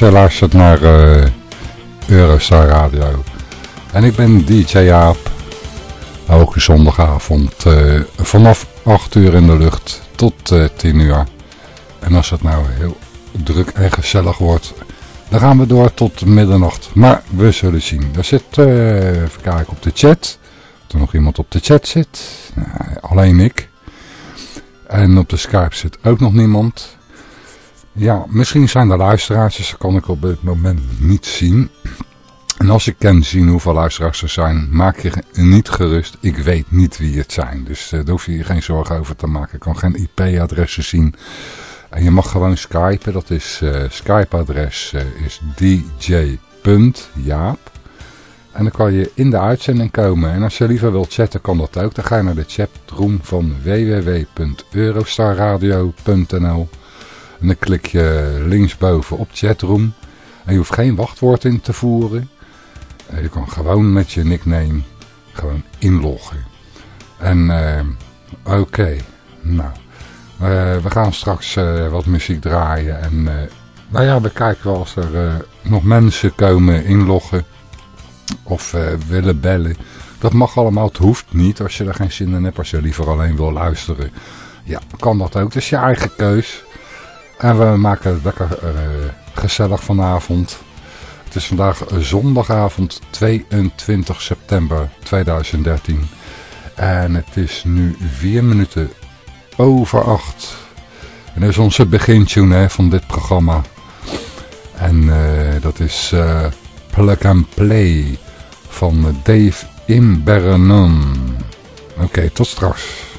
luisteraartjes. Je luistert naar uh, Eurostar Radio. En ik ben DJ Jaap. Elke zondagavond uh, vanaf 8 uur in de lucht tot uh, 10 uur. En als het nou heel druk en gezellig wordt, dan gaan we door tot middernacht. Maar we zullen zien. Er zit, even kijken op de chat, of er nog iemand op de chat zit. Nou, alleen ik. En op de Skype zit ook nog niemand. Ja, misschien zijn er luisteraars, dus dat kan ik op dit moment niet zien. En als ik kan zien hoeveel luisteraars er zijn, maak je niet gerust. Ik weet niet wie het zijn, dus uh, daar hoef je je geen zorgen over te maken. Ik kan geen IP-adressen zien. En je mag gewoon skypen, dat is, uh, Skype-adres uh, is dj.jaap. En dan kan je in de uitzending komen. En als je liever wilt chatten, kan dat ook. Dan ga je naar de chatroom van www.eurostarradio.nl En dan klik je linksboven op chatroom. En je hoeft geen wachtwoord in te voeren. Je kan gewoon met je nickname gewoon inloggen. En uh, oké, nou, uh, we gaan straks wat muziek draaien. En nou ja, we kijken wel als er nog mensen komen inloggen of willen bellen. Dat mag allemaal, het hoeft niet als je er geen zin in hebt. Als je liever alleen wil luisteren, ja, kan dat ook. Het is je eigen keus. En we maken het lekker uh, gezellig vanavond. Het is vandaag zondagavond 22 september 2013. En het is nu 4 minuten over 8. En dat is onze begintune van dit programma. En uh, dat is Plug and Play van Dave Imbernon. Oké, tot straks.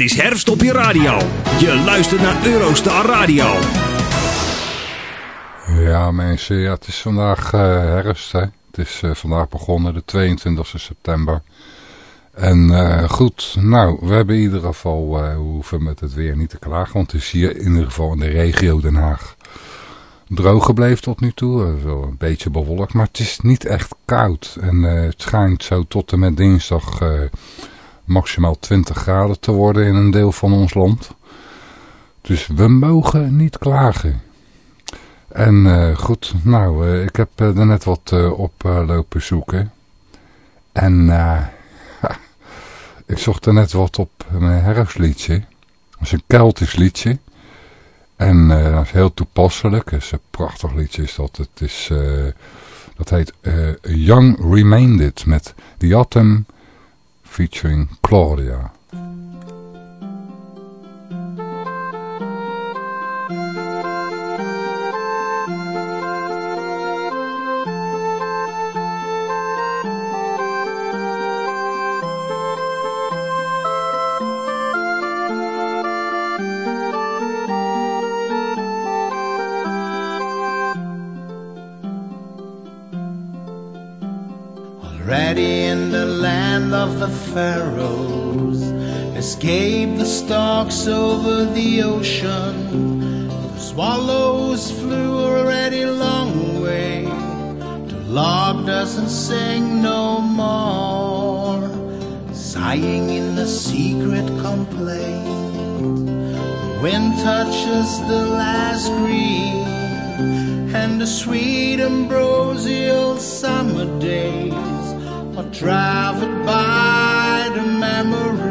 Het is herfst op je radio. Je luistert naar Eurostar Radio. Ja mensen, ja, het is vandaag uh, herfst. Hè? Het is uh, vandaag begonnen, de 22 september. En uh, goed, nou, we hebben in ieder geval, we hoeven met het weer niet te klagen. Want het is hier in ieder geval in de regio Den Haag droog gebleven tot nu toe. Een beetje bewolkt, maar het is niet echt koud. En het schijnt zo tot en met dinsdag maximaal 20 graden te worden in een deel van ons land. Dus we mogen niet klagen. En uh, goed, nou, uh, ik heb uh, er net wat op lopen zoeken. En ik zocht er net wat op mijn herfstliedje. Dat is een Keltisch liedje. En dat is heel toepasselijk. Het is een prachtig liedje is dat. Het is, dat heet Young Reminded met The Autumn featuring Claudia. Pharaohs escaped the storks over the ocean. The swallows flew already long way. The lark doesn't sing no more, sighing in the secret complaint. The wind touches the last green, and the sweet ambrosial summer days are traveled by the memory.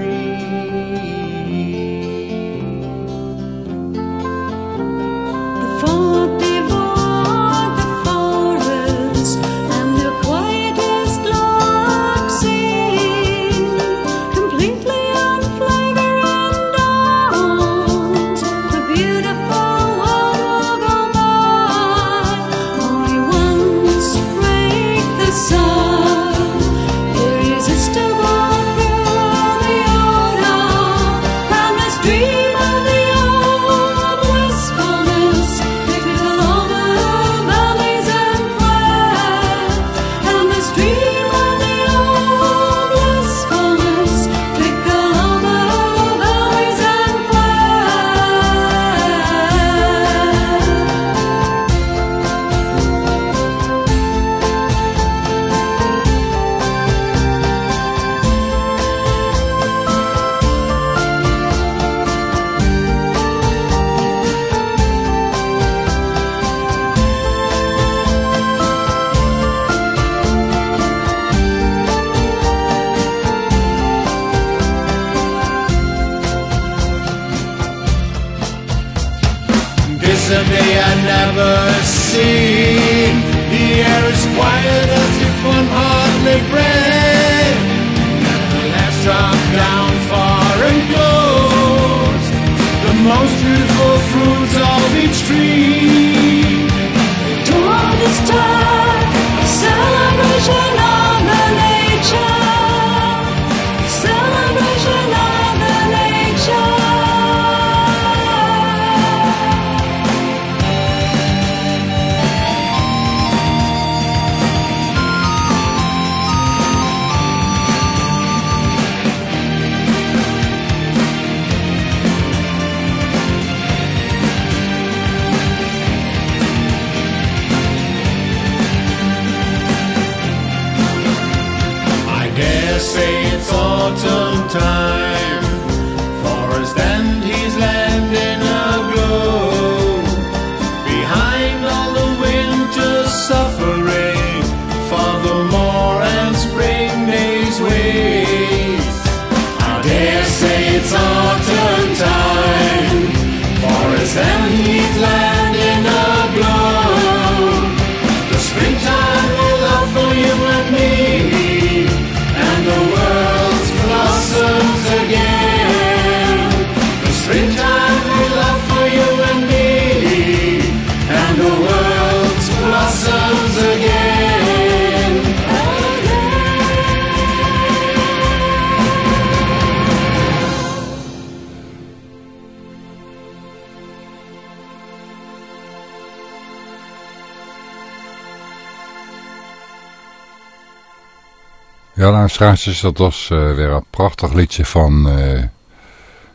Ja, luisteraars, dat was uh, weer een prachtig liedje van uh,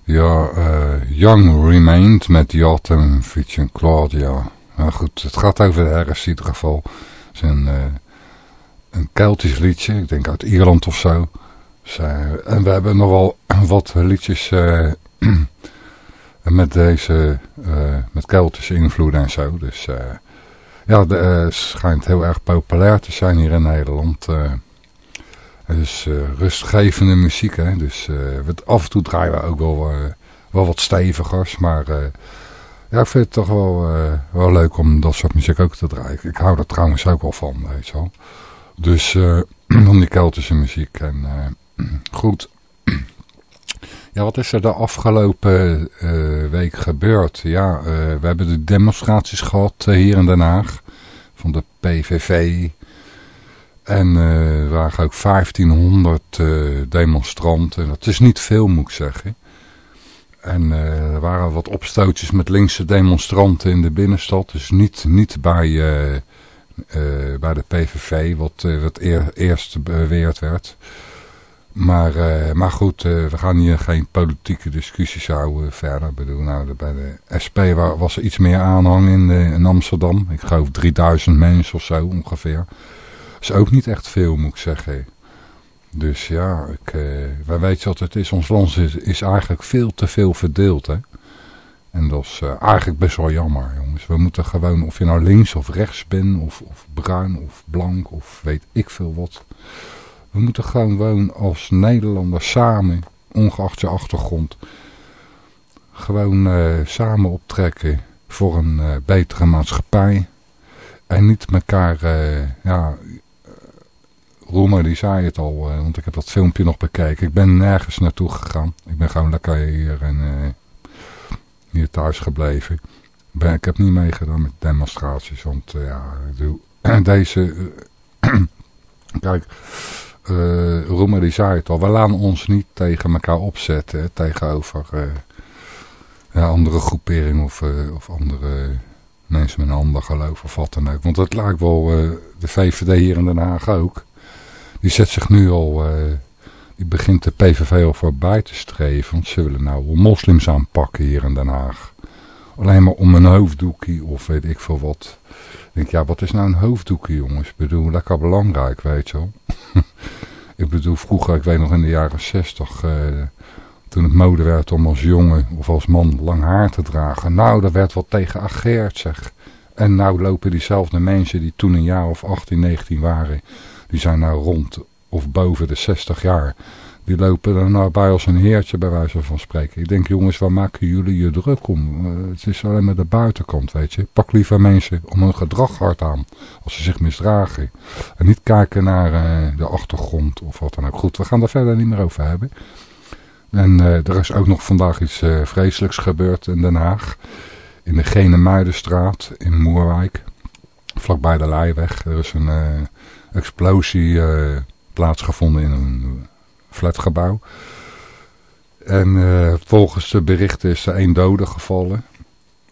ja, uh, Young Remained met The Autumn featuring Claudia. Nou goed, het gaat over de herfst in ieder geval. Het is een, Keltisch liedje, ik denk uit Ierland of zo. En we hebben nogal wat liedjes met deze, met Keltische invloeden en zo. Dus ja, het schijnt heel erg populair te zijn hier in Nederland. Dus uh, rustgevende muziek, hè. Dus af en toe draaien we ook wel, wel wat stevigers, maar... Ja, ik vind het toch wel, wel leuk om dat soort muziek ook te draaien. Ik hou er trouwens ook wel van, weet je wel. Dus om die Keltische muziek. En goed, ja, wat is er de afgelopen week gebeurd? Ja, we hebben de demonstraties gehad hier in Den Haag van de PVV. En er waren ook 1500 demonstranten. Dat is niet veel, moet ik zeggen. En er waren wat opstootjes met linkse demonstranten in de binnenstad. Dus niet, niet bij, bij de PVV, wat, wat eer, eerst beweerd werd. Maar, maar goed, we gaan hier geen politieke discussies houden verder. Ik bedoel, nou, bij de SP was er iets meer aanhang in, in Amsterdam. Ik geloof 3000 mensen of zo ongeveer. Is ook niet echt veel, moet ik zeggen. Dus ja, ik, uh, wij weten wat het is. Ons land is, is eigenlijk veel te veel verdeeld, hè. En dat is eigenlijk best wel jammer, jongens. We moeten gewoon, of je nou links of rechts bent, of, of bruin of blank, of weet ik veel wat... We moeten gewoon als Nederlanders samen, ongeacht je achtergrond, gewoon uh, samen optrekken voor een betere maatschappij. En niet elkaar, ja, Roemer die zei het al, want ik heb dat filmpje nog bekeken. Ik ben nergens naartoe gegaan. Ik ben gewoon lekker hier, en, hier thuis gebleven. Ik heb niet meegedaan met demonstraties, want ja, deze... kijk, uh, Roemer die zei het al, we laten ons niet tegen elkaar opzetten, tegenover ja, andere groeperingen of, of andere mensen met een ander geloof of wat dan ook. Want dat lijkt wel de VVD hier in Den Haag ook. Die zet zich nu al, die begint de PVV al voorbij te streven, want ze willen nou moslims aanpakken hier in Den Haag. Alleen maar om een hoofddoekje of weet ik veel wat. Ik denk, ja, wat is nou een hoofddoekje jongens? Ik bedoel, lekker belangrijk, weet je wel. ik bedoel, vroeger, ik weet nog in de jaren zestig, eh, toen het mode werd om als jongen of als man lang haar te dragen. Nou, daar werd wat tegen ageerd, zeg. En nou lopen diezelfde mensen die toen een jaar of 18, 19 waren, die zijn nou rond of boven de 60 jaar. Die lopen er nou bij als een heertje bij wijze van spreken. Ik denk jongens, waar maken jullie je druk om? Uh, het is alleen maar de buitenkant, weet je. Pak liever mensen om hun gedrag hard aan. Als ze zich misdragen. En niet kijken naar uh, de achtergrond of wat dan ook. Goed, we gaan daar verder niet meer over hebben. En uh, er is ook nog vandaag iets vreselijks gebeurd in Den Haag. In de Gene Muidenstraat in Moerwijk. Vlakbij de Leiweg. Er is een explosie plaatsgevonden in een flatgebouw. En uh, volgens de berichten is er één dode gevallen.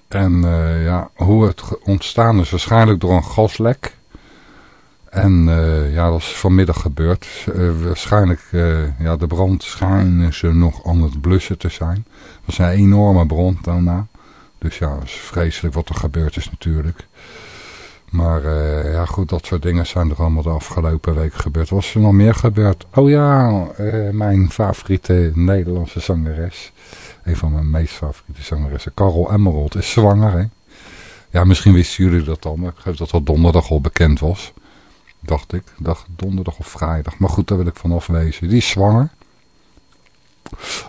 En uh, ja, hoe het ontstaan is waarschijnlijk door een gaslek. En ja, dat is vanmiddag gebeurd. waarschijnlijk, ja, de brand schijnen ze nog aan het blussen te zijn. Dat is een enorme brand daarna. Dus ja, dat is vreselijk wat er gebeurd is natuurlijk. Maar uh, ja goed, dat soort dingen zijn er allemaal de afgelopen week gebeurd. Wat is er nog meer gebeurd? Oh ja, uh, mijn favoriete Nederlandse zangeres. Een van mijn meest favoriete zangeressen. Carol Emerald is zwanger hè. Ja, misschien wisten jullie dat al, maar ik geloof dat dat donderdag al bekend was. Dacht ik. Dag donderdag of vrijdag. Maar goed, daar wil ik van afwezen. Die is zwanger.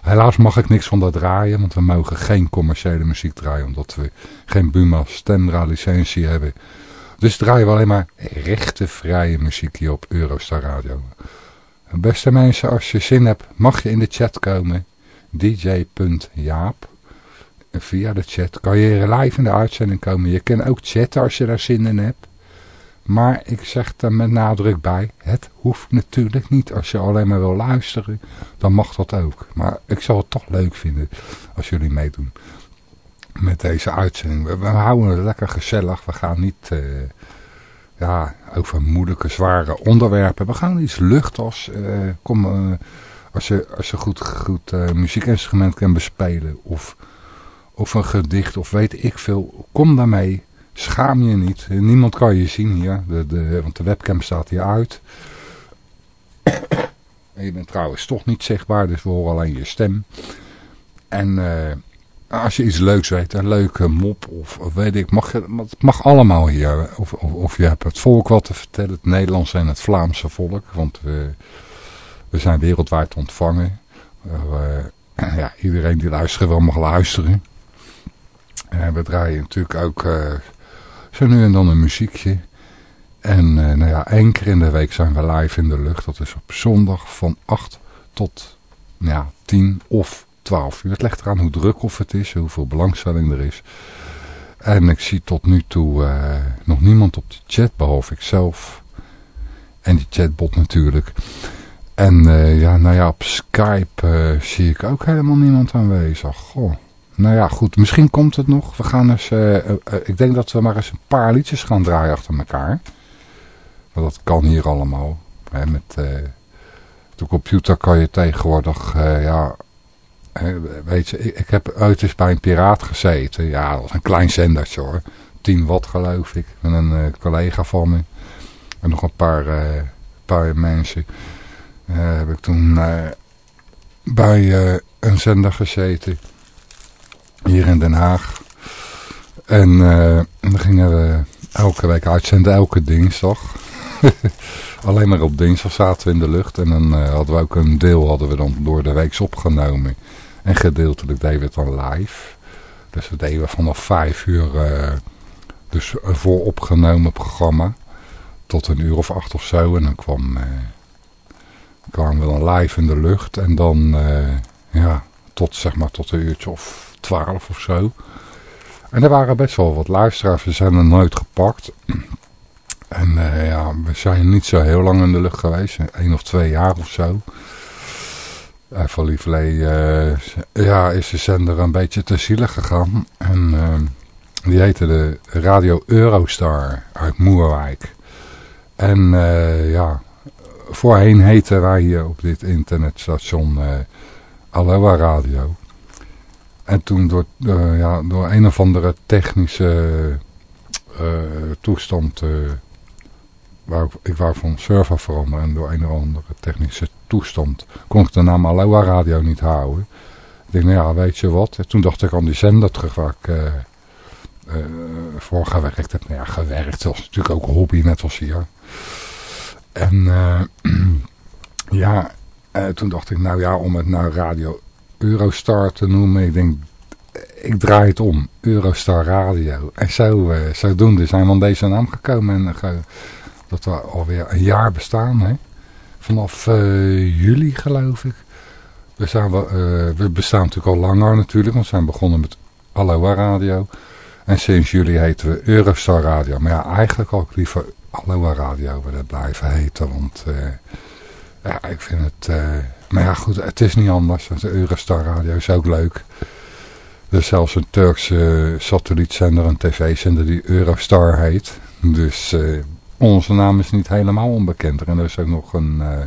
Helaas mag ik niks van dat draaien, want we mogen geen commerciële muziek draaien, omdat we geen Buma Stemra licentie hebben. Dus draaien we alleen maar rechte vrije muziek hier op Eurostar Radio. Beste mensen, als je zin hebt, mag je in de chat komen. dj.jaap. Via de chat kan je live in de uitzending komen. Je kan ook chatten als je daar zin in hebt. Maar ik zeg er met nadruk bij, het hoeft natuurlijk niet. Als je alleen maar wil luisteren, dan mag dat ook. Maar ik zou het toch leuk vinden als jullie meedoen met deze uitzending. We, houden het lekker gezellig. We gaan niet uh, ja, over moeilijke, zware onderwerpen. We gaan iets luchtigs. Uh, kom, uh, als je, als je goed, goed muziekinstrument kan bespelen. Of, of een gedicht. Of weet ik veel. Kom daarmee. Schaam je niet. Niemand kan je zien hier. De, de, want de webcam staat hier uit. En je bent trouwens toch niet zichtbaar. Dus we horen alleen je stem. En... Als je iets leuks weet, een leuke mop of, weet ik, mag het mag allemaal hier. Of, of, je hebt het volk wat te vertellen, het Nederlandse en het Vlaamse volk. Want we, We zijn wereldwijd ontvangen. Uh, ja, iedereen die luistert wil mag luisteren. En we draaien natuurlijk ook zo nu en dan een muziekje. En nou ja, één keer in de week zijn we live in de lucht. Dat is op zondag van 8 tot ja, 10 of 12 uur. Het legt eraan hoe druk of het is, hoeveel belangstelling er is. En ik zie tot nu toe uh, nog niemand op de chat, behalve ikzelf. En die chatbot natuurlijk. En uh, ja, nou ja, op Skype uh, zie ik ook helemaal niemand aanwezig. Goh. Nou ja, goed, misschien komt het nog. We gaan eens, ik denk dat we maar eens een paar liedjes gaan draaien achter elkaar. Want dat kan hier allemaal. Met de computer kan je tegenwoordig, ja, weet je, ik, heb ooit bij een piraat gezeten. Ja, dat was een klein zendertje hoor. 10 watt geloof ik. Met een uh, collega van me. En nog een paar, uh, paar mensen. Uh, heb ik toen bij een zender gezeten. Hier in Den Haag. En dan gingen we elke week uitzenden, elke dinsdag. Alleen maar op dinsdag zaten we in de lucht. En dan hadden we ook een deel hadden we dan door de weeks opgenomen. En gedeeltelijk deden we het dan live. Dus dat deden we vanaf vijf uur, uh, dus een vooropgenomen programma. Tot een uur of acht of zo. En dan kwam, uh, kwamen we dan live in de lucht. En dan, uh, ja, tot zeg maar tot een uurtje of twaalf of zo. En er waren best wel wat luisteraars. We zijn er nooit gepakt. En ja, we zijn niet zo heel lang in de lucht geweest. één of twee jaar of zo. Van Lieverlee uh, ja, is de zender een beetje te zielig gegaan. En uh, die heette de Radio Eurostar uit Moerwijk. En ja, voorheen heten wij hier op dit internetstation Aloha Radio. En toen door, ja, door een of andere technische toestand waar ik wou van server veranderen en door een of andere technische toestand kon ik de naam Aloha Radio niet houden. Ik denk, nou ja, weet je wat. toen dacht ik aan die zender terug waar ik uh, uh, voor gewerkt heb. Nou ja, gewerkt. Dat was natuurlijk ook een hobby, net als hier. En uh, ja, toen dacht ik, nou ja, om het nou Radio Eurostar te noemen. Ik denk, ik draai het om. Eurostar Radio. En zo, zodoende zijn we aan deze naam gekomen. En dat we alweer een jaar bestaan, hè. Vanaf uh, juli, geloof ik. We, zijn, uh, we bestaan natuurlijk al langer natuurlijk, want we zijn begonnen met Aloha Radio. En sinds juli heten we Eurostar Radio. Maar ja, eigenlijk ook liever Aloha Radio willen blijven heten, want... Uh, ja, ik vind het... maar ja, goed, het is niet anders. De Eurostar Radio is ook leuk. Er is zelfs een Turkse satellietzender, een tv-zender die Eurostar heet. Dus onze naam is niet helemaal onbekend. En er is ook nog een uh,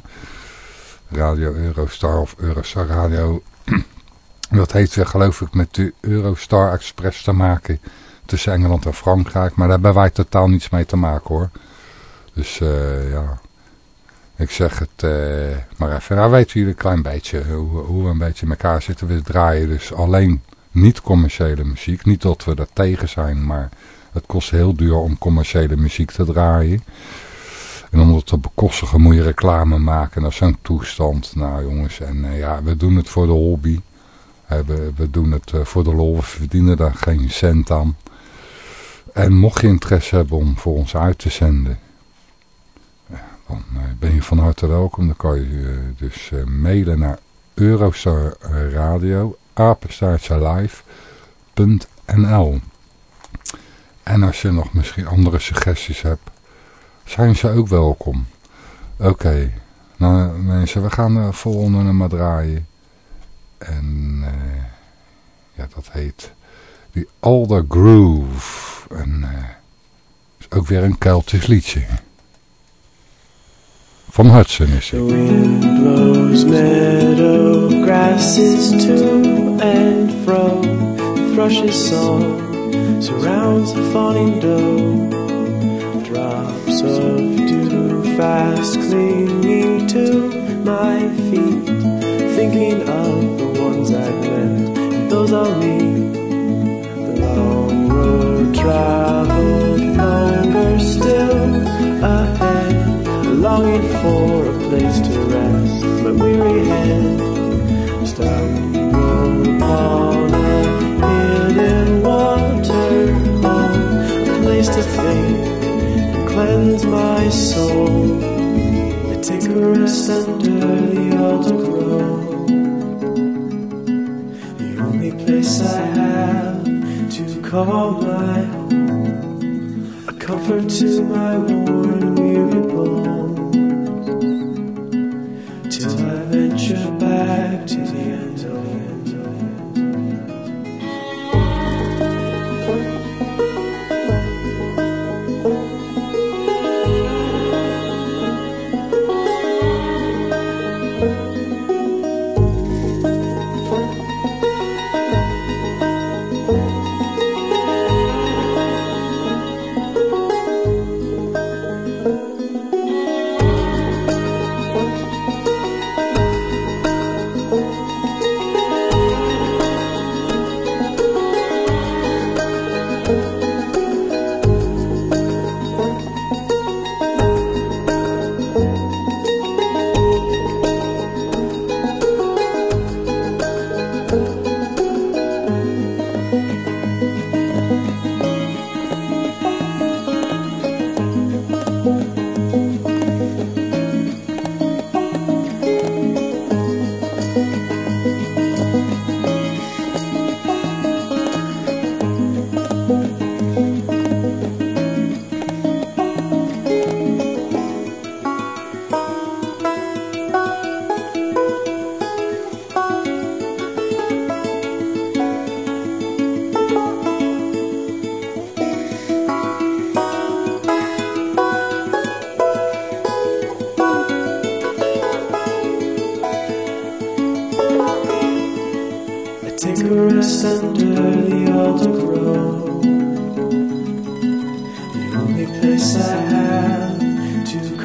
Radio Eurostar of Eurostar Radio. Dat heeft weer geloof ik met de Eurostar Express te maken. Tussen Engeland en Frankrijk. Maar daar hebben wij totaal niets mee te maken hoor. Dus uh, ja. Ik zeg het maar even. Nou weten jullie een klein beetje hoe, hoe we een beetje in elkaar zitten. We draaien dus alleen niet commerciële muziek. Niet dat we er tegen zijn, maar het kost heel duur om commerciële muziek te draaien. En om dat te bekostigen moet je reclame maken. Dat is zo'n toestand. Nou jongens, en uh, ja, we doen het voor de hobby. Uh, we, doen het uh, voor de lol. We verdienen daar geen cent aan. En mocht je interesse hebben om voor ons uit te zenden. dan ben je van harte welkom. Dan kan je dus mailen naar Eurostar Radio en als je nog misschien andere suggesties hebt, zijn ze ook welkom. Oké, nou mensen, we gaan de volgende nummer draaien. En uh, ja, dat heet The Alder Groove. En uh, is ook weer een Keltisch liedje. Van Hudson is het. The wind blows meadow grasses to and fro. Thrushes song surrounds the falling doe. Drops of dew fast clinging to my feet, thinking of the ones I've met those I'll meet. The long road traveled, longer still ahead, longing for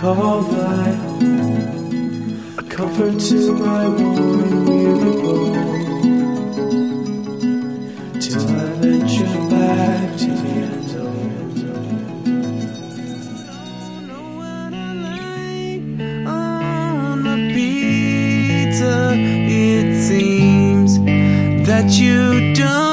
call light, a comfort to my worn and weary. Till I venture back to the end zone. On a pizza, it seems that you don't.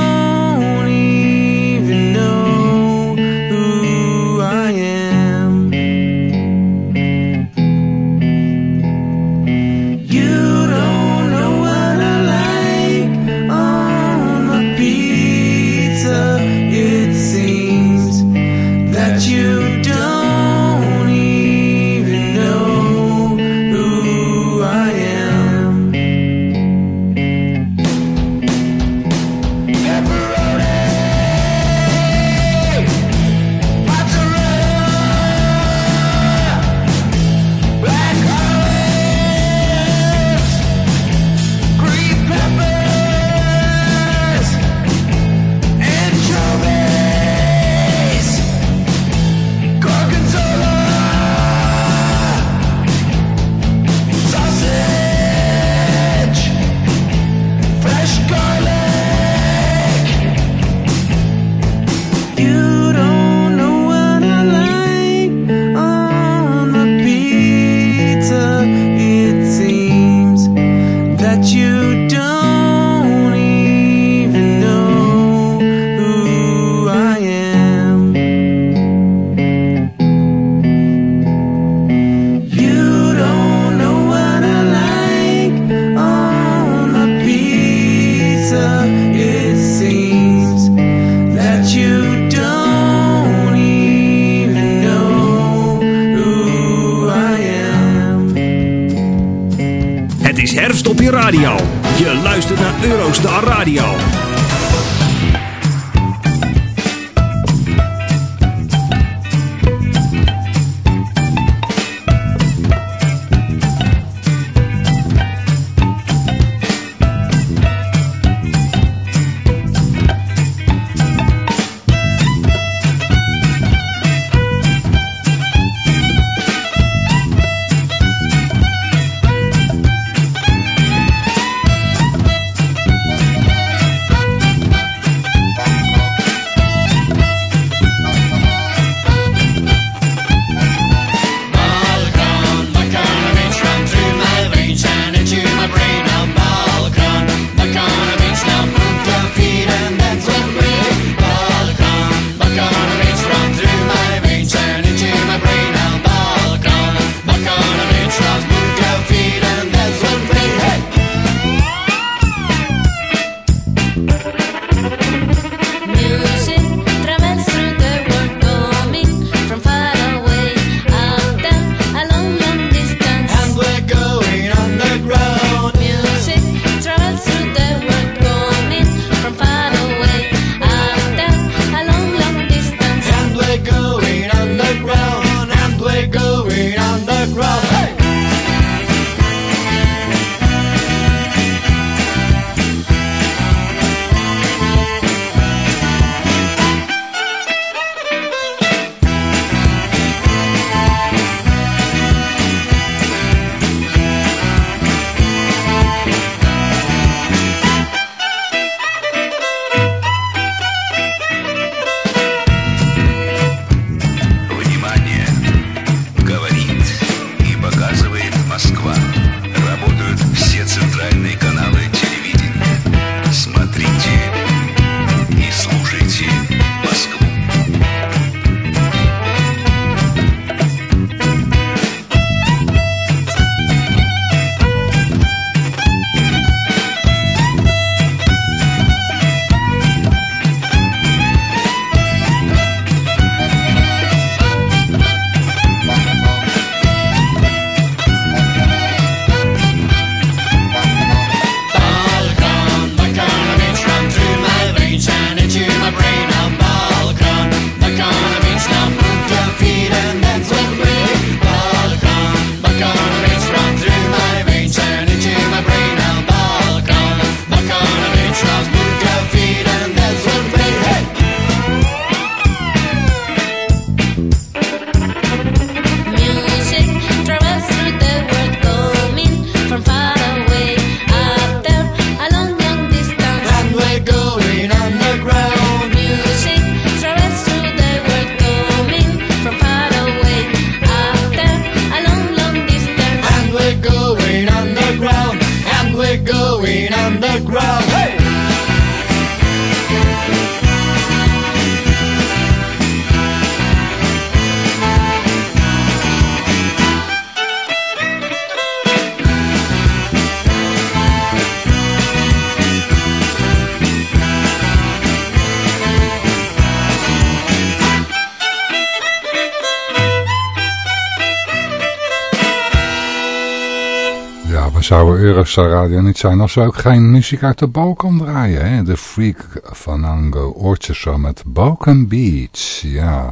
Eurostar Radio niet zijn als we ook geen muziek uit de Balkan draaien. Hè? De Freak van Ango Orchestra met Balkan Beats. Ja,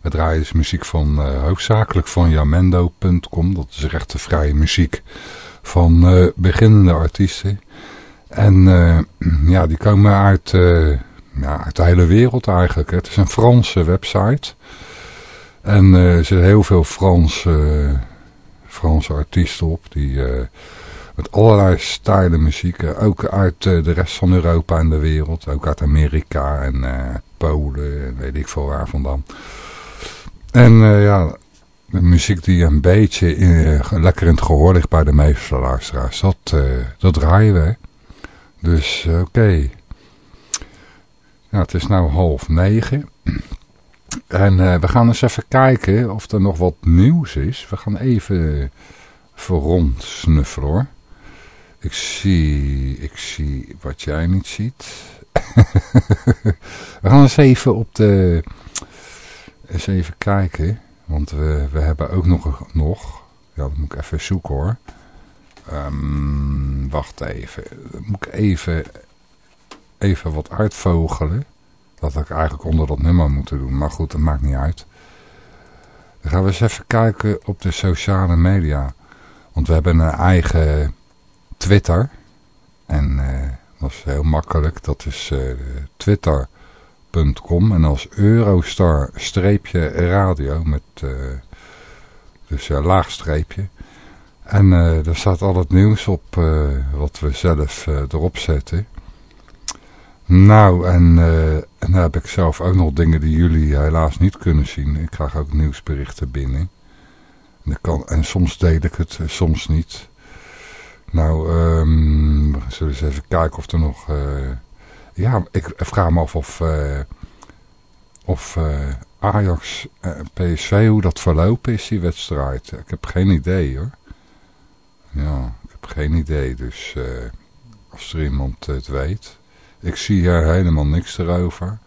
we draaien dus muziek van uh, hoofdzakelijk van Jamendo.com. Dat is echt de vrije muziek van uh, beginnende artiesten. En uh, ja, die komen uit, ja, uit de hele wereld eigenlijk. Het is een Franse website. En er zitten heel veel Franse, Franse artiesten op die met allerlei stijlen muziek. Ook uit de rest van Europa en de wereld. Ook uit Amerika en Polen en weet ik veel waar vandaan. En ja, de muziek die een beetje lekker in het gehoor ligt bij de meeste luisteraars, dat, dat draaien we. Dus oké. Het is nu half negen. En we gaan eens even kijken of er nog wat nieuws is. We gaan even rondsnuffelen hoor. Ik zie, ik zie wat jij niet ziet. we gaan eens even op de eens even kijken. Want we, we hebben ook nog, nog... Ja, dat moet ik even zoeken hoor. Um, wacht even. Moet ik even, even wat uitvogelen. Dat had ik eigenlijk onder dat nummer moeten doen. Maar goed, dat maakt niet uit. Dan gaan we eens even kijken op de sociale media. Want we hebben een eigen Twitter. En dat is heel makkelijk. Dat is uh, Twitter en als Eurostar streepje radio met uh, dus uh, laagstreepje. En daar staat al het nieuws op wat we zelf erop zetten. Nou, en, en dan heb ik zelf ook nog dingen die jullie helaas niet kunnen zien. Ik krijg ook nieuwsberichten binnen. En, kan, en soms deel ik het, soms niet. Nou, um, we zullen eens even kijken of er nog... Ja, ik vraag me af of, uh, of uh, Ajax uh, PSV, hoe dat verlopen is, die wedstrijd. Ik heb geen idee hoor. Ja, ik heb geen idee. Dus als er iemand het weet. Ik zie hier helemaal niks erover.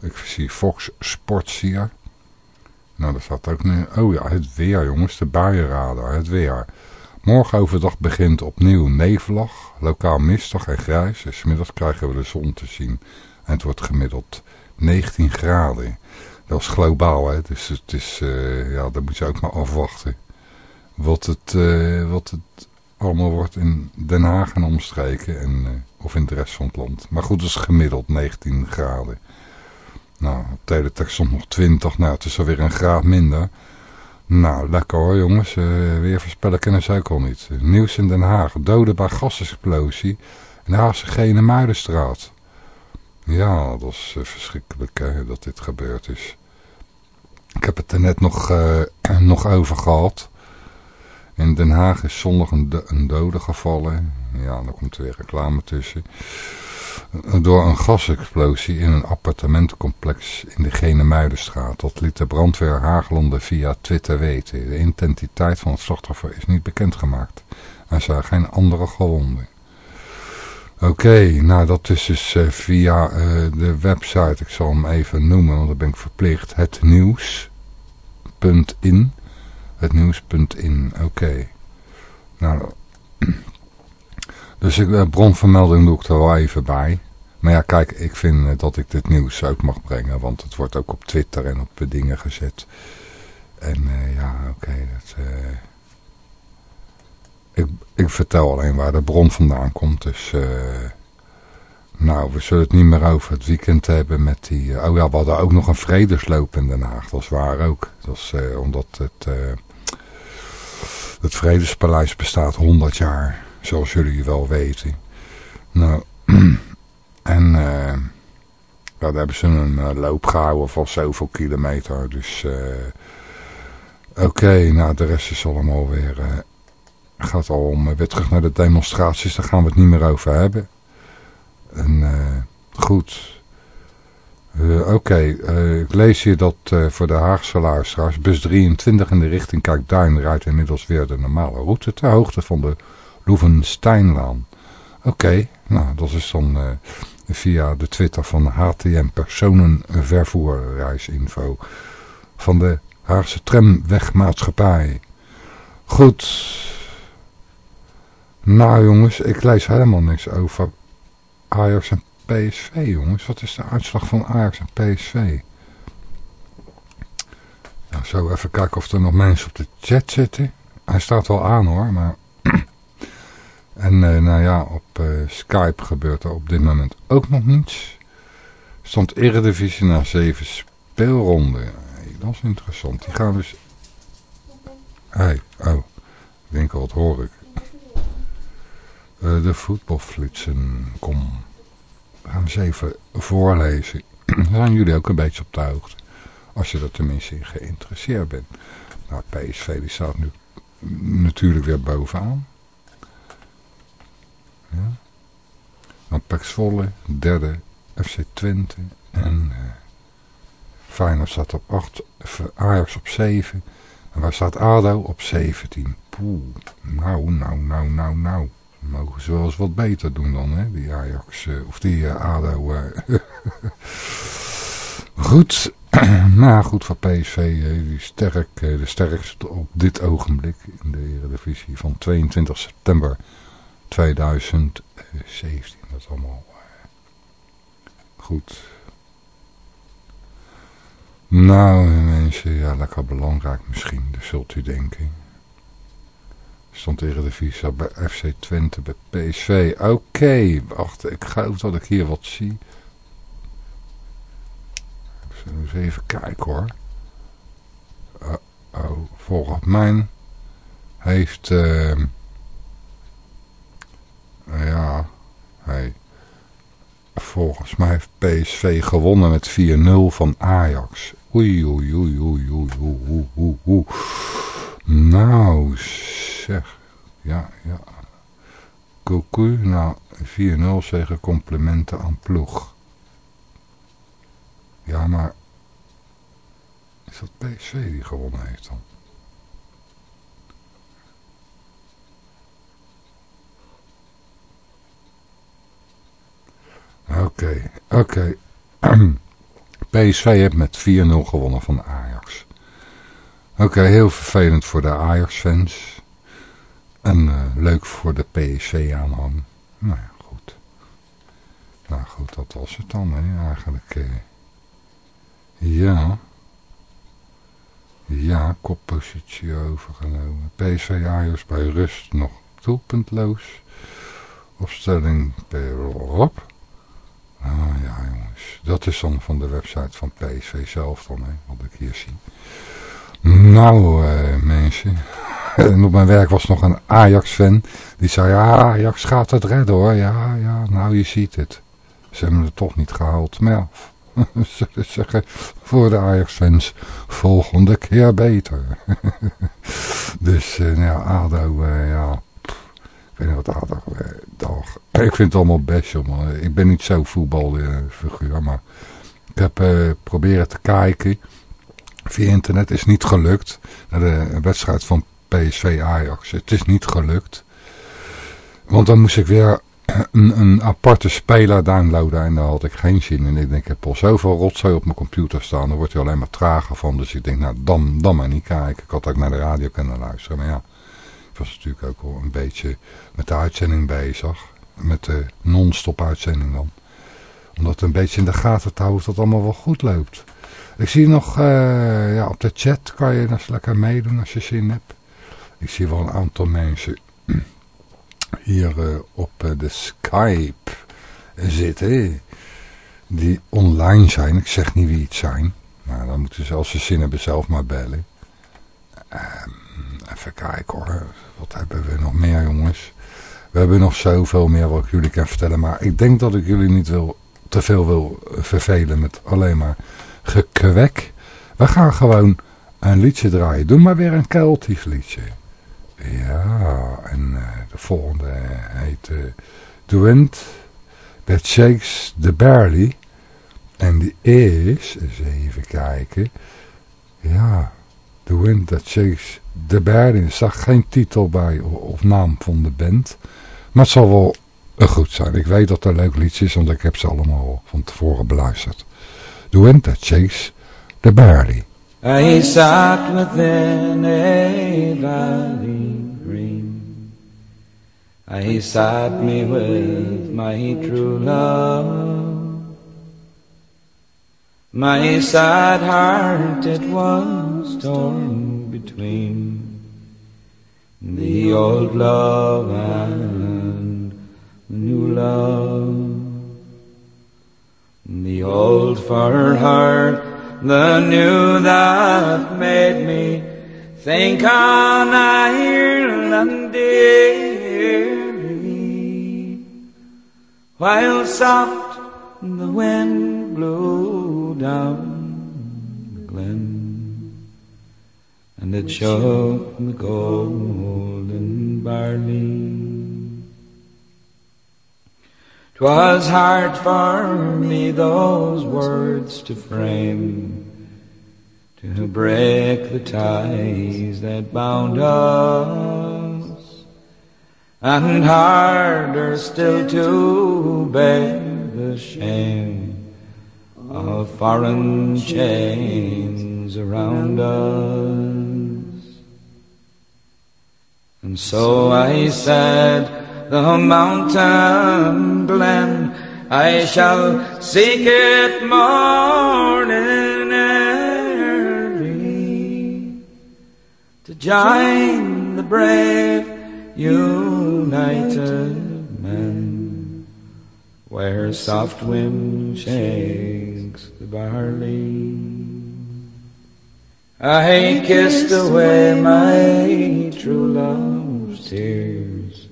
Ik zie Fox Sports hier. Nou, dat staat ook nu. Oh ja, het weer jongens, de buienradar, het weer. Morgen overdag begint opnieuw nevelig, lokaal mistig en grijs. En smiddags krijgen we de zon te zien. En het wordt gemiddeld 19 graden. Dat is globaal, hè. Dus het is, uh, ja, moet je ook maar afwachten. Wat het, uh, wat het allemaal wordt in Den Haag en omstreken. En, uh, of in de rest van het land. Maar goed, het is gemiddeld 19 graden. Nou, op teletext stond nog 20. Nou, het is alweer een graad minder. Nou, lekker hoor jongens. Uh, weer voorspellen kennen ze ook al niet. Nieuws in Den Haag. Doden bij gasexplosie. In de Haagse Gene Muidenstraat. Ja, dat is uh, verschrikkelijk hè, dat dit gebeurd is. Ik heb het er net nog, uh, nog over gehad. In Den Haag is zondag een, dode gevallen. Ja, dan komt er weer reclame tussen door een gasexplosie in een appartementencomplex in de Genemuidenstraat. Dat liet de brandweer Haaglanden via Twitter weten. De identiteit van het slachtoffer is niet bekendgemaakt. Er zijn geen andere gewonden. Oké, nou dat is dus uh, via uh, de website, ik zal hem even noemen, want dan ben ik verplicht, het nieuws.in. Het nieuws.in, oké. Nou, dus ik, de bronvermelding doe ik er wel even bij. Maar ja, kijk, ik vind eh, dat ik dit nieuws ook mag brengen. Want het wordt ook op Twitter en op dingen gezet. En ja, oké. Okay, ik, ik vertel alleen waar de bron vandaan komt. Dus nou, we zullen het niet meer over het weekend hebben met die... oh ja, we hadden ook nog een vredesloop in Den Haag. Dat is waar ook. Dat is omdat het... het Vredespaleis bestaat 100 jaar. Zoals jullie wel weten. Nou... En uh, daar hebben ze een uh, loop gehouden van zoveel kilometer. Dus uh, oké, nou de rest is allemaal weer... gaat al om weer terug naar de demonstraties. Daar gaan we het niet meer over hebben. En goed... Oké, ik lees hier dat voor de Haagse luisteraars bus 23 in de richting Kijkduin rijdt inmiddels weer de normale route ter hoogte van de Loevensteinlaan. Oké, nou dat is dan via de Twitter van HTM Personenvervoerreisinfo van de Haagse Tramwegmaatschappij. Goed. Nou jongens, ik lees helemaal niks over Ajax en PSV jongens. Wat is de uitslag van Ajax en PSV? Nou, zo even kijken of er nog mensen op de chat zitten. Hij staat wel aan hoor, maar... en eh, nou ja, op eh, Skype gebeurt er op dit moment ook nog niets. Stond Eredivisie na zeven speelronden. Dat is interessant. Die gaan dus... Hey, oh. Al, wat hoor ik. Uh, de voetbalflitsen, kom. We gaan eens even voorlezen. Dan zijn jullie ook een beetje op de hoogte. Als je er tenminste in geïnteresseerd bent. Nou, PSV die staat nu natuurlijk weer bovenaan. Ja. Dan Pax Volle, derde, FC Twente en uh, Feyenoord staat op 8, Ajax op 7. En waar staat ADO? Op 17. Poeh, nou, nou, nou, nou, nou. Mogen ze wel eens wat beter doen dan, hè, die Ajax, uh, of die uh, ADO. Goed, nou goed voor PSV, die sterk, de sterkste op dit ogenblik in de Eredivisie van 22 september 2017. Dat allemaal goed. Nou mensen, ja lekker belangrijk misschien, dat zult u denken. Stond tegen de visa bij FC Twente, bij PSV. Oké, wacht, ik geloof dat ik hier wat zie. Ik eens even kijken hoor. Oh, volgens mij heeft... Uh, ja, hij... Volgens mij heeft PSV gewonnen met 4-0 van Ajax. Oei, oei, oei, oei, oei, oei, oei. Nou, zeg. Ja, ja. Cocu, nou, 4-0 zeggen complimenten aan ploeg. Ja, maar... Is dat PSV die gewonnen heeft dan? Oké, oké. PSV heeft met 4-0 gewonnen van Ajax. Oké, heel vervelend voor de Ajax-fans. En uh, leuk voor de PSV-aanhang. Nou ja, goed. Nou goed, dat was het dan, hè, eigenlijk. Uh, ja. Ja, koppositie overgenomen. PSV Ajax bij rust nog doelpuntloos. Opstelling bij Rob. Ah ja jongens, dat is dan van de website van PSV zelf dan, hè, wat ik hier zie. Nou uh, mensen, en op mijn werk was nog een Ajax-fan. Die zei, ja, Ajax gaat het redden hoor. Ja, ja, nou je ziet het. Ze hebben het toch niet gehaald. Maar ja, ze zeggen voor de Ajax-fans, volgende keer beter. dus, uh, nou ja, ADO, ja, ik weet niet wat uh, dag. Ik vind het allemaal best, jongen. Ik ben niet zo voetbalfiguur, maar ik heb proberen te kijken. Via internet is niet gelukt. Naar de wedstrijd van PSV Ajax. Het is niet gelukt. Want dan moest ik weer een, een, aparte speler downloaden en daar had ik geen zin in. Ik denk, ik heb al zoveel rotzooi op mijn computer staan, daar wordt hij alleen maar trager van. Dus ik denk, nou, dan, dan maar niet kijken. Ik had ook naar de radio kunnen luisteren, maar ja, ik was natuurlijk ook al een beetje met de uitzending bezig. Met de non-stop uitzending dan. Om dat een beetje in de gaten te houden of dat allemaal wel goed loopt. Ik zie nog, uh, ja, op de chat kan je eens lekker meedoen als je zin hebt. Ik zie wel een aantal mensen hier uh, op uh, de Skype zitten. Die online zijn. Ik zeg niet wie het zijn. Maar dan moeten ze als ze zin hebben zelf maar bellen. Um, even kijken hoor. Wat hebben we nog meer jongens? We hebben nog zoveel meer wat ik jullie kan vertellen. Maar ik denk dat ik jullie niet wil, te veel wil vervelen met alleen maar gekwek. We gaan gewoon een liedje draaien. Doe maar weer een Keltisch liedje. Ja, en uh, de volgende heet uh, The Wind That Shakes the Barley. En die is, eens even kijken. Ja, The Wind That Shakes the Barley. Er staat geen titel bij of naam van de band. Maar het zal wel goed zijn. Ik weet dat een leuk liedje is, want ik heb ze allemaal van tevoren beluisterd. The Wind That Shakes the Barley. He sat within a valley green, I sat me with my true love. My sad heart it was torn between the old love and the new love. The old for heart, the new that made me think on Ireland dearly, while soft the wind blew down and it shook the golden barley. 'Twas hard for me those words to frame, to break the ties that bound us, and harder still to bear the shame of foreign chains around us. And so I said, the mountain glen. I shall seek it morning early to join the brave united men where soft wind shakes the barley. I kissed away my true love's tears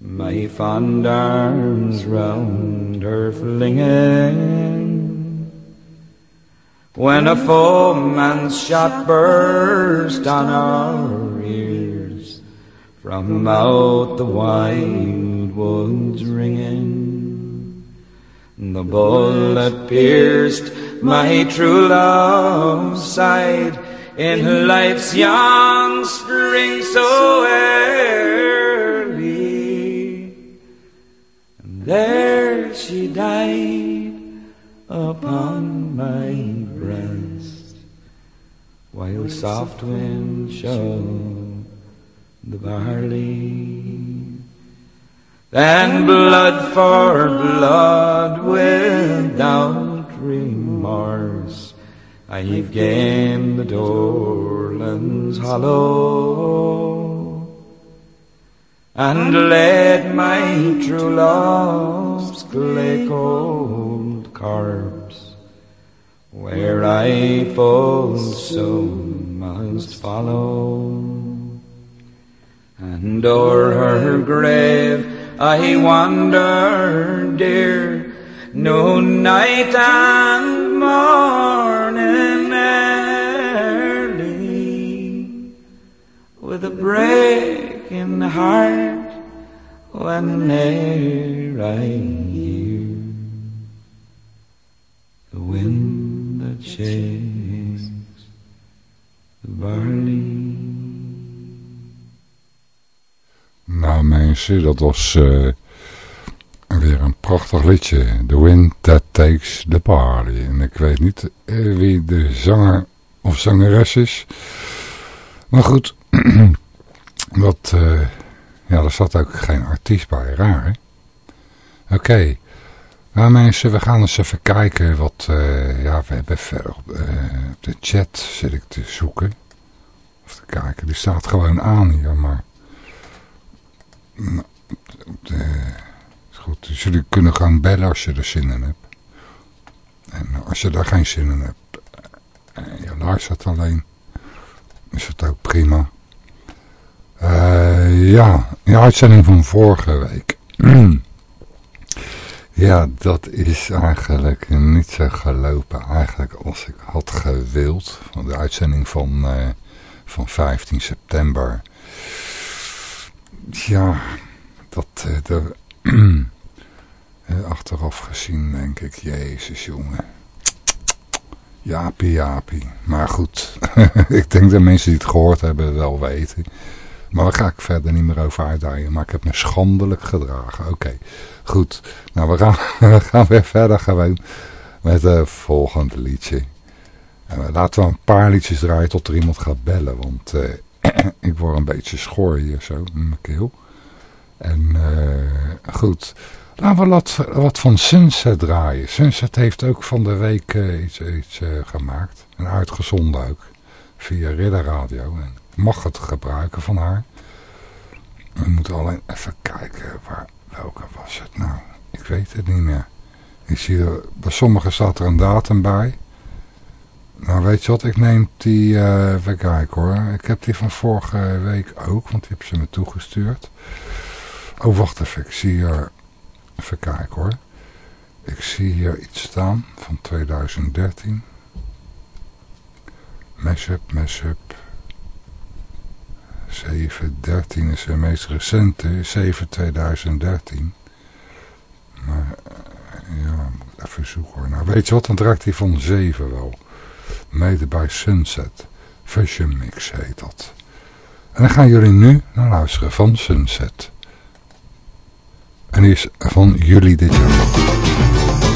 my fond arms round her flinging. When a foeman's shot burst on our ears, from out the wild woods ringing, the bullet pierced my true love's side in life's young spring so early. And there she died upon my breast, while soft wind shook the barley. Then blood for blood without remorse, I've gained the Dorlands hollow and led my true love's clay cold corpse where I full soon must follow. And o'er her grave I wander, dear, no night and morning with a breaking heart whene'er I hear the wind that shakes the barley. Nou mensen, dat was uh, weer een prachtig liedje. The Wind That Takes the Party. En ik weet niet uh, wie de zanger of zangeres is. Maar goed, dat, uh, ja, er zat ook geen artiest bij. Raar, hè? Oké. Okay. Nou mensen, we gaan eens even kijken wat, ja, we hebben verder op, op de chat zit ik te zoeken. Of te kijken, die staat gewoon aan hier, maar... Nou, de, is goed. Dus jullie kunnen gaan bellen als je er zin in hebt. En als je daar geen zin in hebt en je luistert alleen, is het ook prima. Uh, ja, de uitzending van vorige week. ja, dat is eigenlijk niet zo gelopen eigenlijk als ik had gewild. Van de uitzending van, uh, van 15 september ja, dat uh, de, achteraf gezien denk ik, jezus jongen. Jaapie, jaapie. Maar goed, ik denk dat mensen die het gehoord hebben wel weten. Maar daar ga ik verder niet meer over uitdijen. Maar ik heb me schandelijk gedragen. Oké, goed. Nou, we gaan, we gaan weer verder gewoon met het volgende liedje. En laten we een paar liedjes draaien tot er iemand gaat bellen. Want uh, ik word een beetje schor hier zo in mijn keel. En goed, laten we wat, wat van Sunset draaien. Sunset heeft ook van de week iets, iets gemaakt. En uitgezonden ook. Via Ridder Radio. En mag het gebruiken van haar. We moeten alleen even kijken. Waar, welke was het nou? Ik weet het niet meer. Ik zie er, bij sommigen staat er een datum bij. Nou weet je wat, ik neem die, uh, even kijken hoor. Ik heb die van vorige week ook, want die heb ze me toegestuurd. Oh wacht even, ik zie hier, even kijken hoor. Ik zie hier iets staan van 2013. Mashup, mashup. 713 is de meest recente, 7 2013. Maar ja, moet even zoeken hoor. Nou weet je wat, dan draait hij van 7 wel. Mede bij Sunset. Fashion Mix heet dat. En dan gaan jullie nu naar luisteren van Sunset. En die is van jullie dit jaar.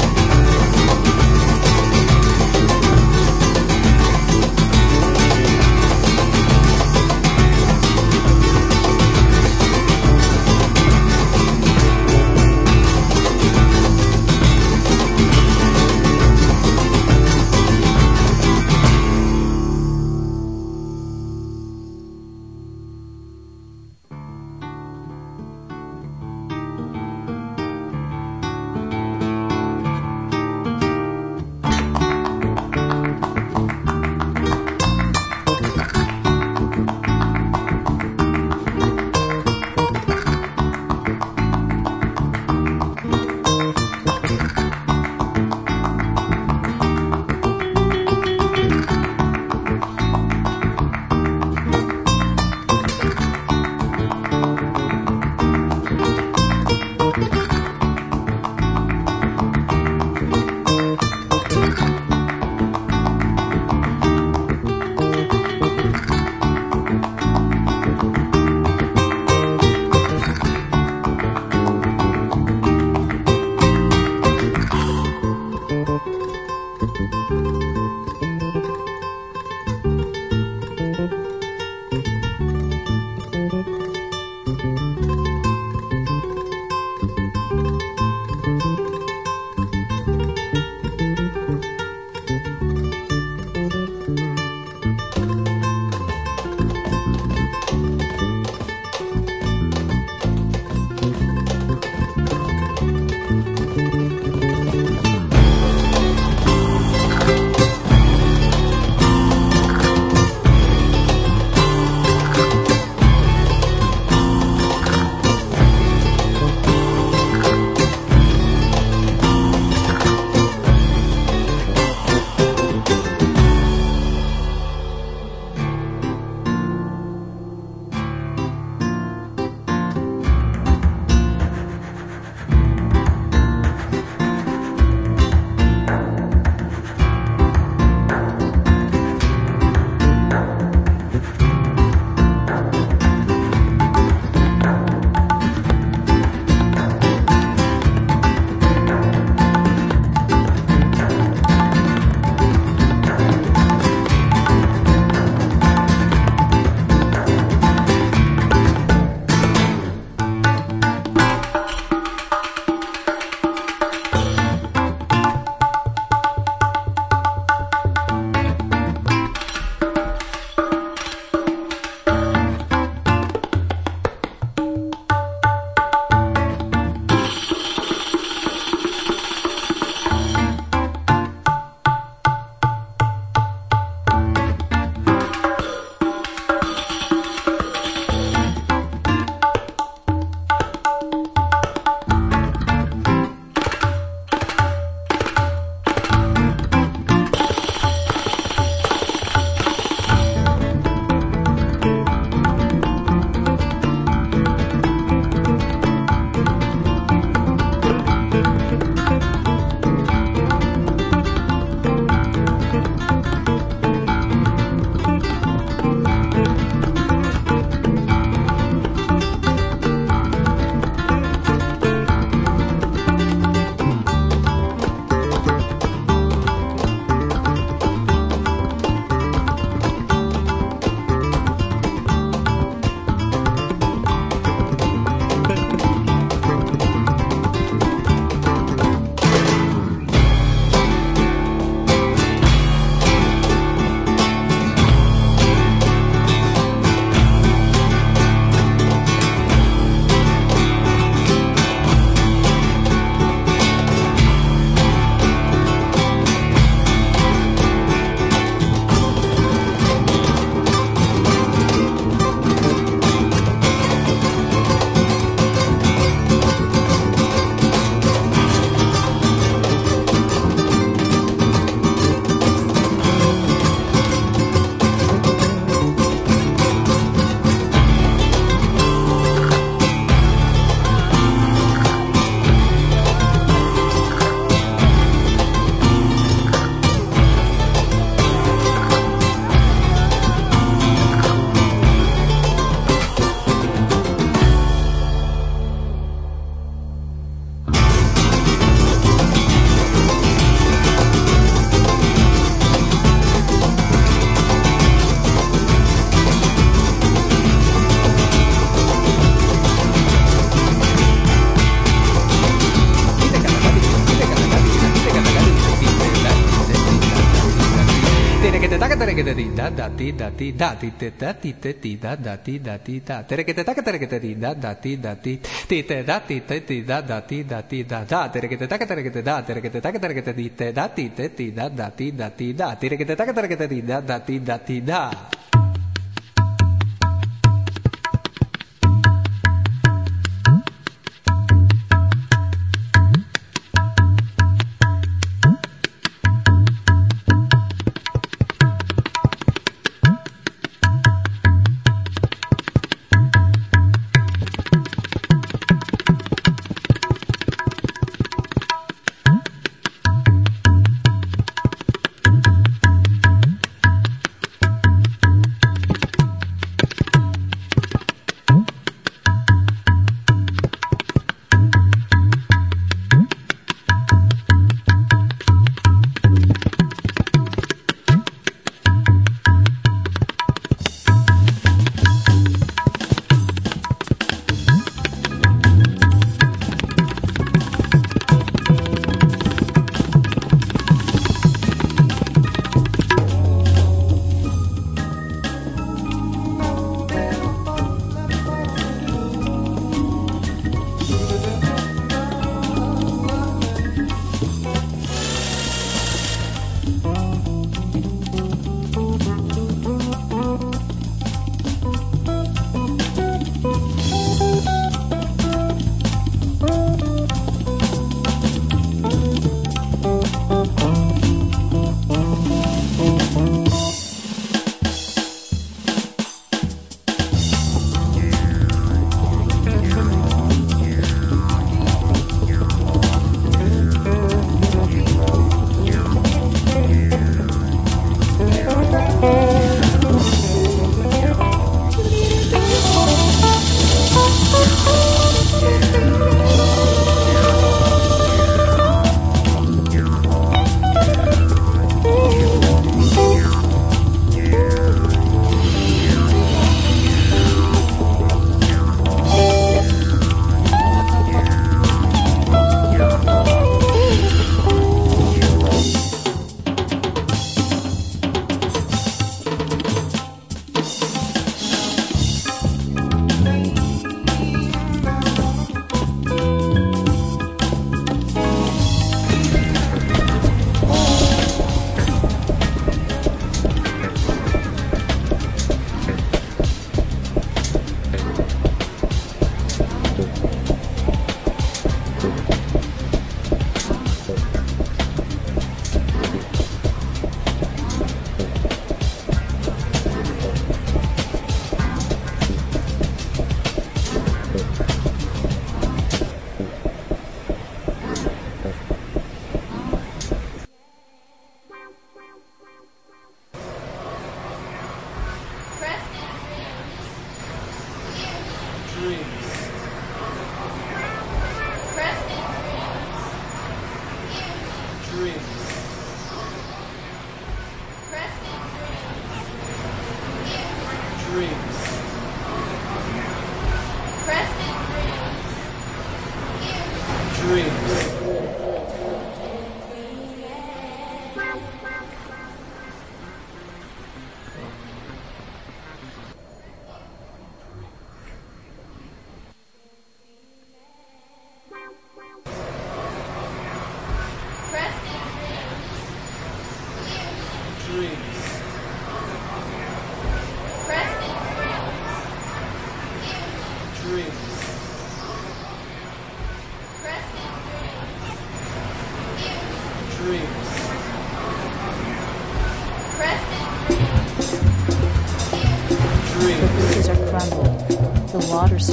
だてだててたてててだだてだてたてれけてたけてれけててだだてだてててだてててだだてだてだだてれけてたけてれけてだてれけてたけてれけててだてててだだてだてだてれけてたけてれけててだだてだてだ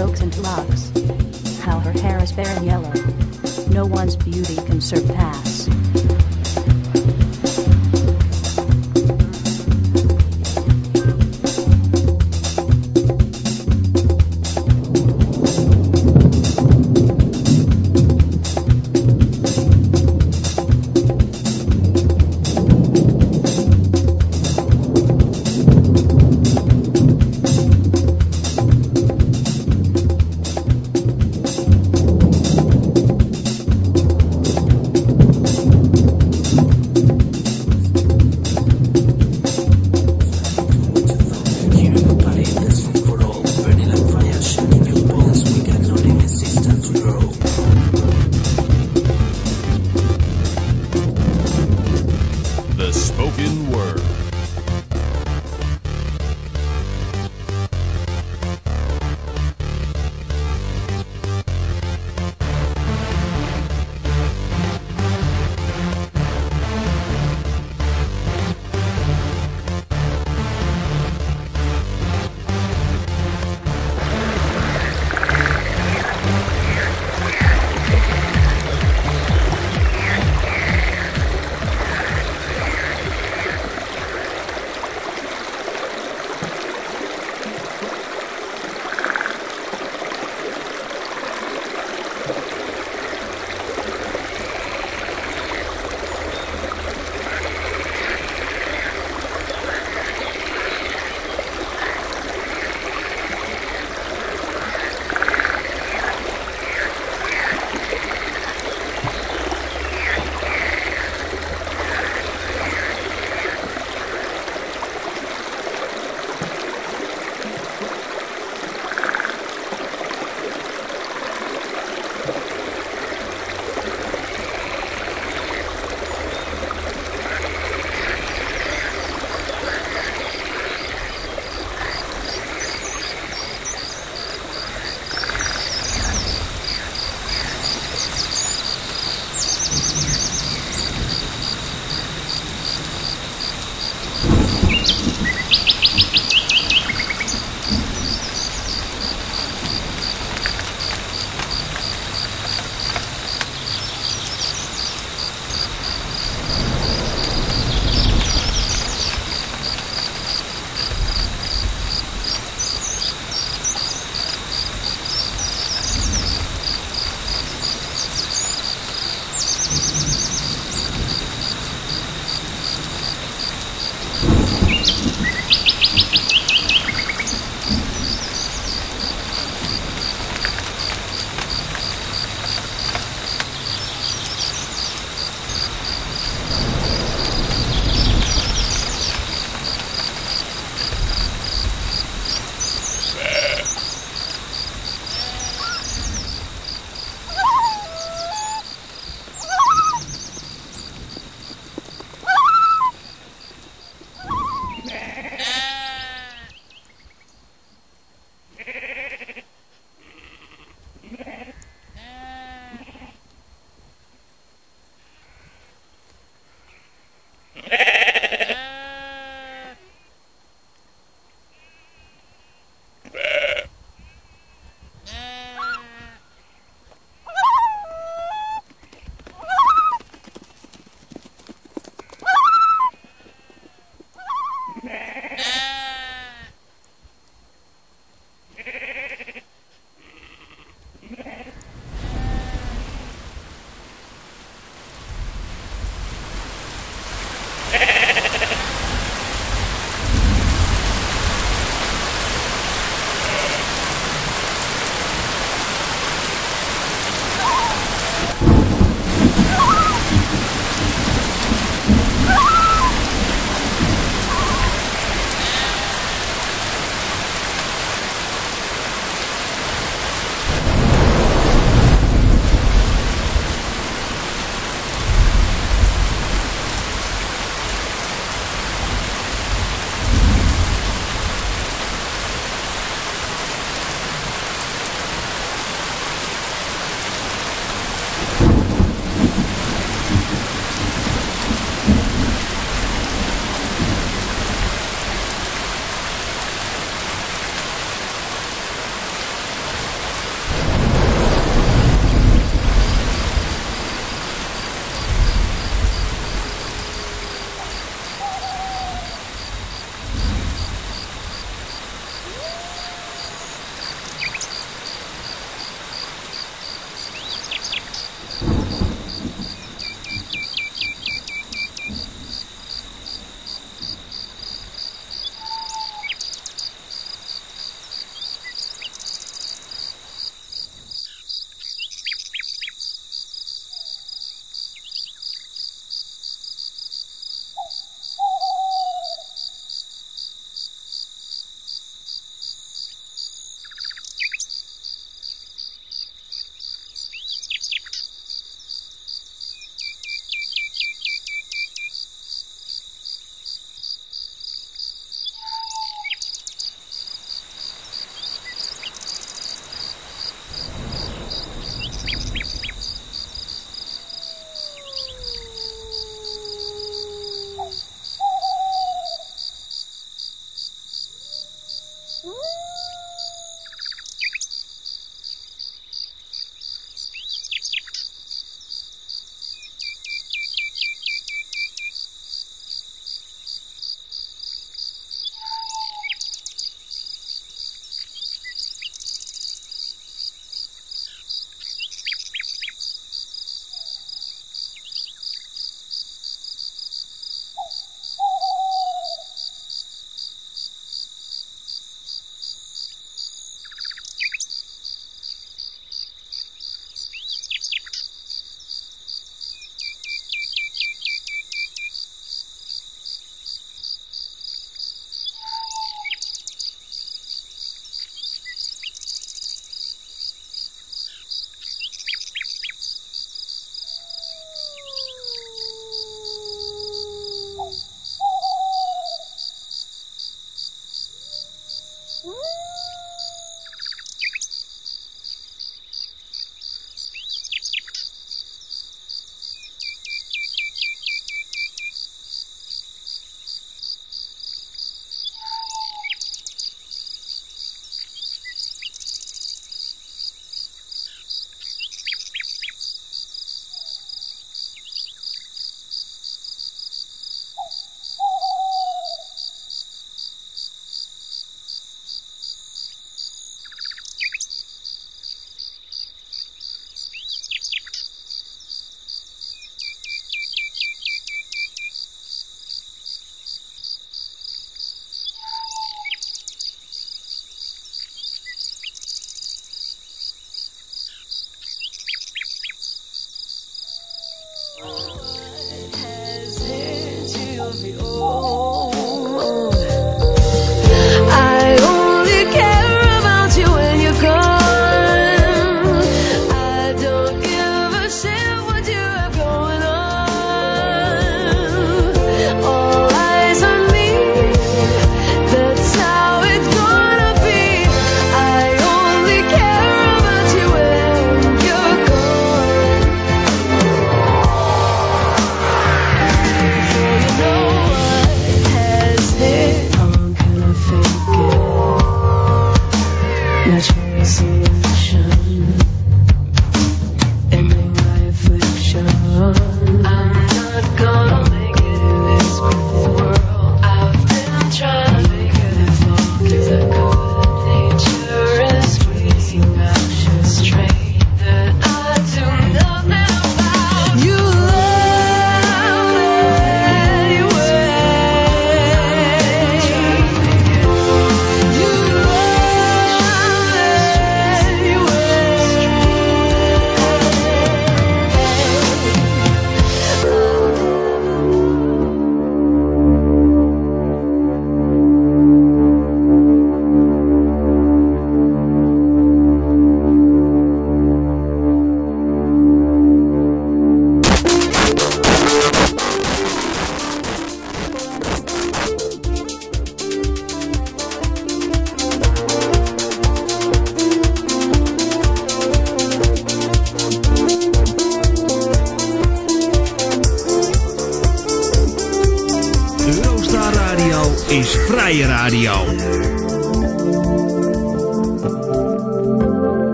soaks into locks. How her hair is fair and yellow. No one's beauty can surpass.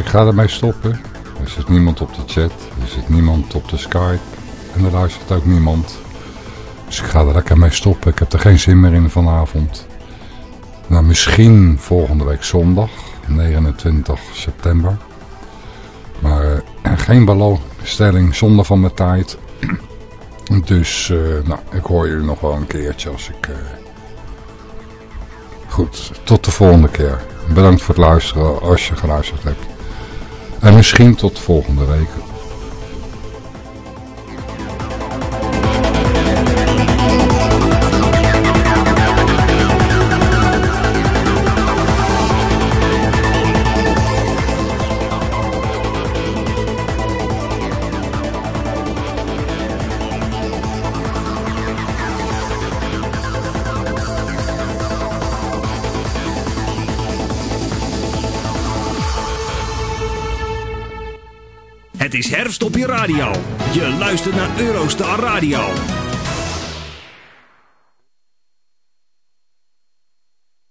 Ik ga ermee stoppen. Er zit niemand op de chat, er zit niemand op de Skype en er luistert ook niemand. Dus ik ga er lekker mee stoppen. Ik heb er geen zin meer in vanavond. Nou, misschien volgende week zondag, 29 september. Maar uh, geen belangstelling zonder van mijn tijd. Dus, uh, nou, ik hoor jullie nog wel een keertje als ik... Uh... Goed, tot de volgende keer. Bedankt voor het luisteren als je geluisterd hebt. En misschien tot volgende week. Radio. Je luistert naar Eurostar Radio.